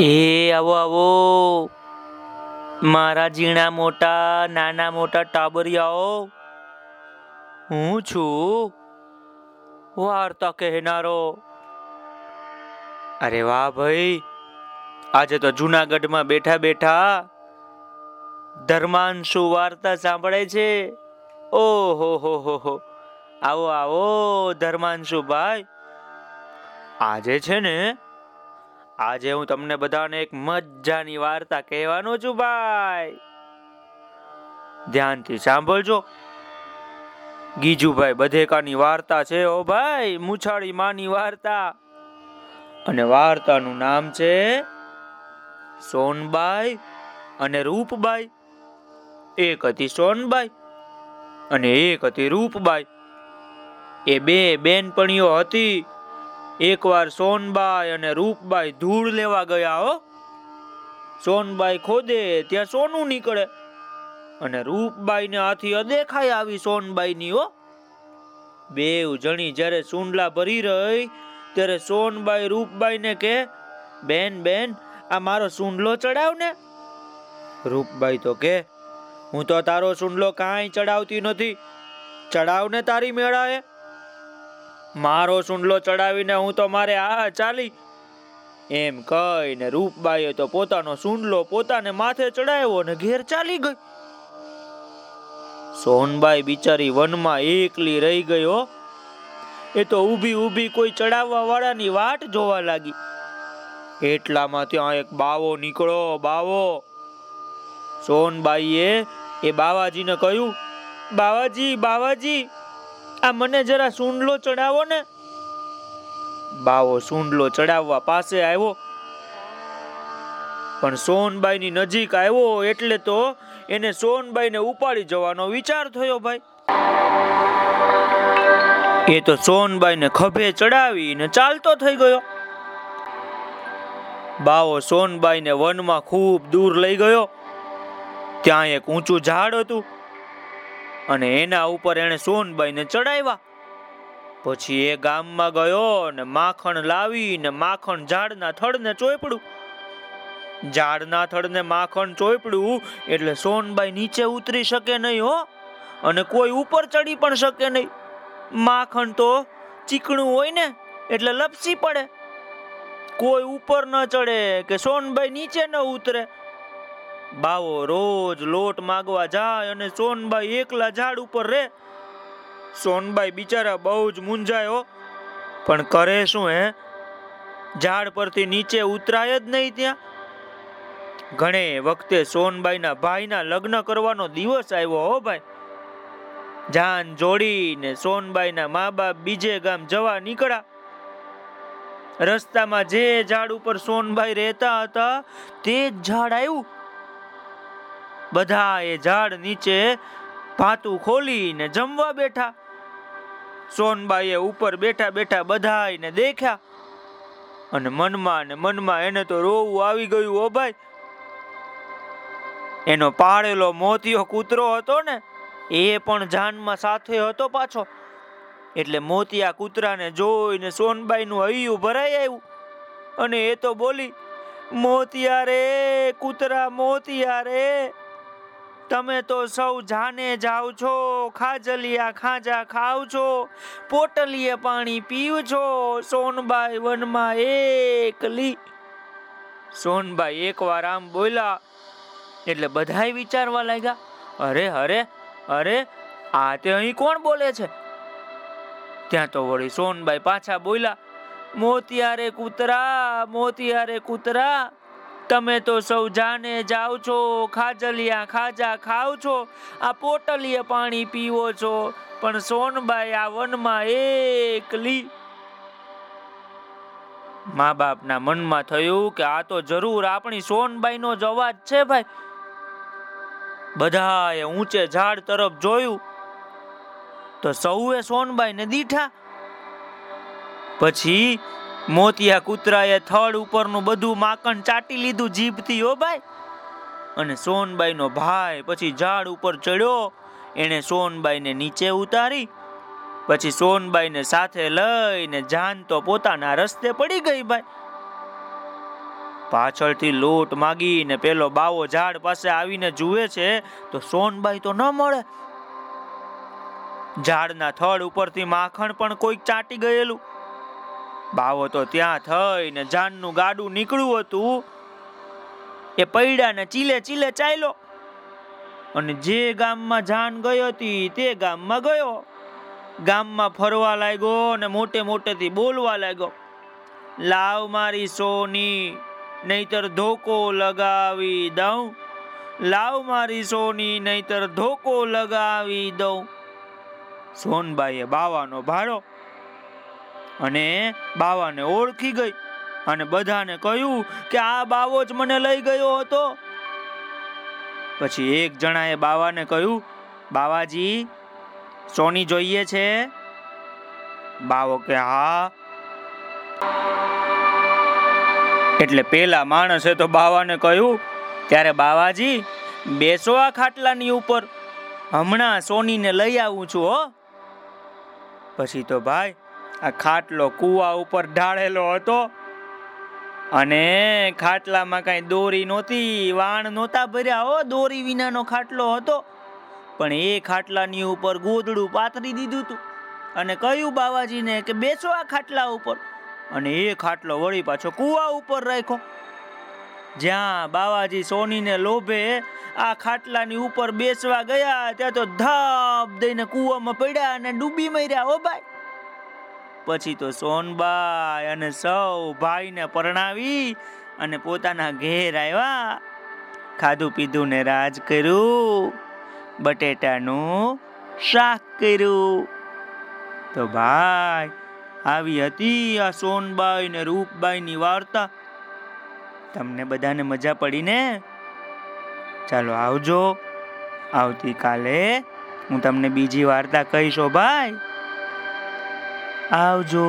એ આવો આવો. મારા ઝીણા મોટા, નાના મોટા ટાબરિયાઓ. હું છું? વાર્તા કહેનારો. અરે વાહ ભાઈ. આજે તો જુનાગઢમાં બેઠા બેઠા ધર્માંશુ વાર્તા સાંભળે છે. ઓહો, હો હો હો. આવો આવો ધર્માંશુ ભાઈ. આજે છે ને આજે હું તમને બધાને એક મજાની વાર્તા કહેવાનો છું, ભાઈ. ધ્યાનથી સાંભળજો. ગીજુભાઈ બધેકાની વાર્તા છે, ઓ ભાઈ, મુછાળી માની વાર્તા. અને વાર્તાનું નામ છે સોનબાઈ અને રૂપબાઈ. એક હતી સોનબાઈ અને એક હતી રૂપબાઈ. એ બે બેનપણીઓ હતી. એકવાર સોનબાઈ અને રૂપબાઈ ધૂળ લેવા ગયા હો. સોનબાઈ ખોદે, ત્યાં સોનું નીકળે. અને રૂપબાઈ ને હાથી અદેખાઈ આવી સોનબાઈ ની હો. બે જણી જ્યારે સુંડલા ભરી રહી, ત્યારે સોનબાઈ રૂપબાઈ ને કે બેન બેન, આ મારો સુંડલો ચડાવ ને. રૂપબાઈ તો કે હું તો તારો સુંડલો કાંઈ ચડાવતી નથી. ચડાવ ને તારી મેળાએ. મારો સુંડલો ચડાવીને હું તો મારે આ ચાલી. એમ કહીને રૂપબાઈએ તો પોતાનો સુંડલો પોતાને માથે ચડાવ્યો ને ઘેર ચાલી ગઈ. સોનબાઈ બિચારી વનમાં એકલી રહી ગયો એ તો ઊભી ઊભી કોઈ ચડાવવા વાળાની વાટ જોવા લાગી. એટલામાં ત્યાં એક બાવો નીકળો, બાવો. સોનબાઈએ એ બાવાજીને કહ્યું, બાવાજી બાવાજી. આ મને જરા સુંડલો ચડાવો ને. બાવો સુંડલો ચડાવવા પાસે આવ્યો. પણ સોનબાઈની નજીક આવ્યો એટલે તો એને સોનબાઈને ઉપાડી જવાનો વિચાર થયો ભાઈ. એ તો સોનબાઈને ખભે ચડાવીને ચાલતો થઈ ગયો. બાવો સોનબાઈને વનમાં ખૂબ દૂર લઈ ગયો. ત્યાં એક ઊંચું ઝાડ હતું. અને એના ઉપર એને સોનબાઈને ચડાવ્યા. પછી એ ગામમાં ગયો ને માખણ લાવીને માખણ ઝાડના થડને ચોપડું ઝાડના થડને માખણ ચોપડું એટલે સોનબાઈ નીચે ઉતરી શકે નહીં હો અને કોઈ ઉપર ચડી પણ શકે નહીં. માખણ તો ચીકણું હોય ને એટલે લપસી પડે. કોઈ ઉપર ન ચડે કે સોનબાઈ નીચે ન ઉતરે. બાવો રોજ લોટ માગવા જાય અને સોનબાઈ એકલા ઝાડ ઉપર રે. સોનબાઈ બિચારા બહુ જ મૂંઝાયો પણ કરે શું હે? ઝાડ પરથી નીચે ઉતરાય જ નહીં ત્યાં. ઘણે વખતે સોનબાઈના ભાઈના લગ્ન કરવાનો દિવસ આવ્યો હો ભાઈ. જાન જોડીને સોનબાઈના મા બાપ બીજે ગામ જવા નીકળ્યા. રસ્તામાં જે ઝાડ ઉપર સોનબાઈ રહેતા હતા, તે જ ઝાડ આવ્યું બધા એ ઝાડ નીચે ભાતું ખોલીને જમવા બેઠા. સોનબાઈએ ઉપર બેઠા બેઠા બધાને દેખ્યા. અને મનમાં ને મનમાં એને તો રોવું આવી ગયું, ઓ ભાઈ. એનો પાળેલો મોતિયો કૂતરો હતો ને, એ પણ જાનમાં સાથે હતો પાછો. એટલે મોતિયા કૂતરાને જોઈને સોનબાઈનું હૈયું ભરાઈ આવ્યું. અને એ તો બોલી, મોતિયા રે, કૂતરા મોતિયા રે. તમે તો સૌ જાને જાઓ છો, ખાજલિયા ખાજા ખાવ છો, પોટલીએ પાણી પીવ છો, સોનબાઈ વનમાં એકલી સોનબાઈ એકવાર આમ બોલ્યા, એટલે બધાય વિચારવા લાગ્યા, અરે અરે અરે, આ તે અહીં કોણ બોલે છે? ત્યાં તો વળી સોનબાઈ પાછા બોલ્યા, મોતિયારે કૂતરા મોતિયારે કૂતરા તમે તો સૌ જાને જાઓ છો, ખાજલિયા ખાજા ખાવ છો, આ પોટલીએ પાણી પીવો છો, પણ સોનબાઈ આ વનમાં એકલી મા બાપના મનમાં થયું કે આ તો જરૂર આપણી સોનબાઈનો જ અવાજ છે ભાઈ. બધાએ ઊંચે ઝાડ તરફ જોયું. તો સૌએ સોનબાઈને દીઠા. પછી મોતિયા કૂતરાએ થડ ઉપરનું બધું માકણ ચાટી લીધું જીભથી, હો ભાઈ. અને સોનબાઈનો ભાઈ પછી ઝાડ ઉપર ચડ્યો. એને સોનબાઈને નીચે ઉતારી. પછી સોનબાઈને સાથે લઈને જાન તો પોતાના રસ્તે પડી ગઈ ભાઈ. પાછળથી લોટ માગીને પેલો બાવો ઝાડ પાસે આવીને જુએ છે તો સોનબાઈ તો ન મળે. ઝાડના થડ ઉપરથી માખણ પણ કોઈક ચાટી ગયેલું. બાવો તો ત્યાં થઈને જાનનું ગાડું નીકળ્યું હતું. એ પૈડાને ચીલે ચીલે ચાલ્યો અને જે ગામમાં જાન ગઈ હતી તે ગામમાં ગયો. ગામમાં ફરવા લાગ્યો અને મોટે મોટેથી બોલવા લાગ્યો. લાવ મારી સોની, નહીતર ધોકો લગાવી દઉં. લાવ મારી સોની, નહીતર ધોકો લગાવી દઉં. સોનબાઈએ બાવાનો ભાડો અને બાવાને ઓળખી ગઈ અને બધાને કહ્યું કે આ બાવો જ મને લઈ ગયો હતો. પછી એક જણાએ બાવાને કહ્યું, બાવાજી, સોની જોઈએ છે? બાવો કે, હા. એટલે પેલા માણસે તો બાવાને કહ્યું, ત્યારે બાવાજી, બેસો આ ખાટલાની ઉપર. હમણાં સોનીને લઈ આવું છું, હો. પછી તો ભાઈ આ ખાટલો કુવા ઉપર ઢાળેલો હતો. અને ખાટલામાં કઈ દોરી નહોતી, વાણ નહોતા ભર્યા હો, દોરી વિનાનો ખાટલો હતો. પણ એ ખાટલાની ઉપર ગોદડું પાથરી દીધું હતું અને કહ્યું બાવાજીને કે બેસો આ ખાટલા ઉપર. અને એ ખાટલો વળી પાછો કુવા ઉપર રાખ્યો. જ્યાં બાવાજી સોનીને લોભે આ ખાટલાની ઉપર બેસવા ગયા, ત્યાં તો ધાપ દઈને કૂવામાં પડ્યા અને ડૂબી મર્યા હો ભાઈ. પછી તો સોનબાઈ અને સૌ ભાઈને પરણાવી અને પોતાના ઘેર આવ્યા ખાધું પીધું ને રાજ કર્યું, બટેટાનું શાક કર્યું. તો ભાઈ, આવી હતી આ સોનબાઈ ને રૂપબાઈની વાર્તા. તમને બધાને મજા પડી ને ચાલો આવજો. આવતીકાલે હું તમને બીજી વાર્તા કહીશો ભાઈ. આવજો.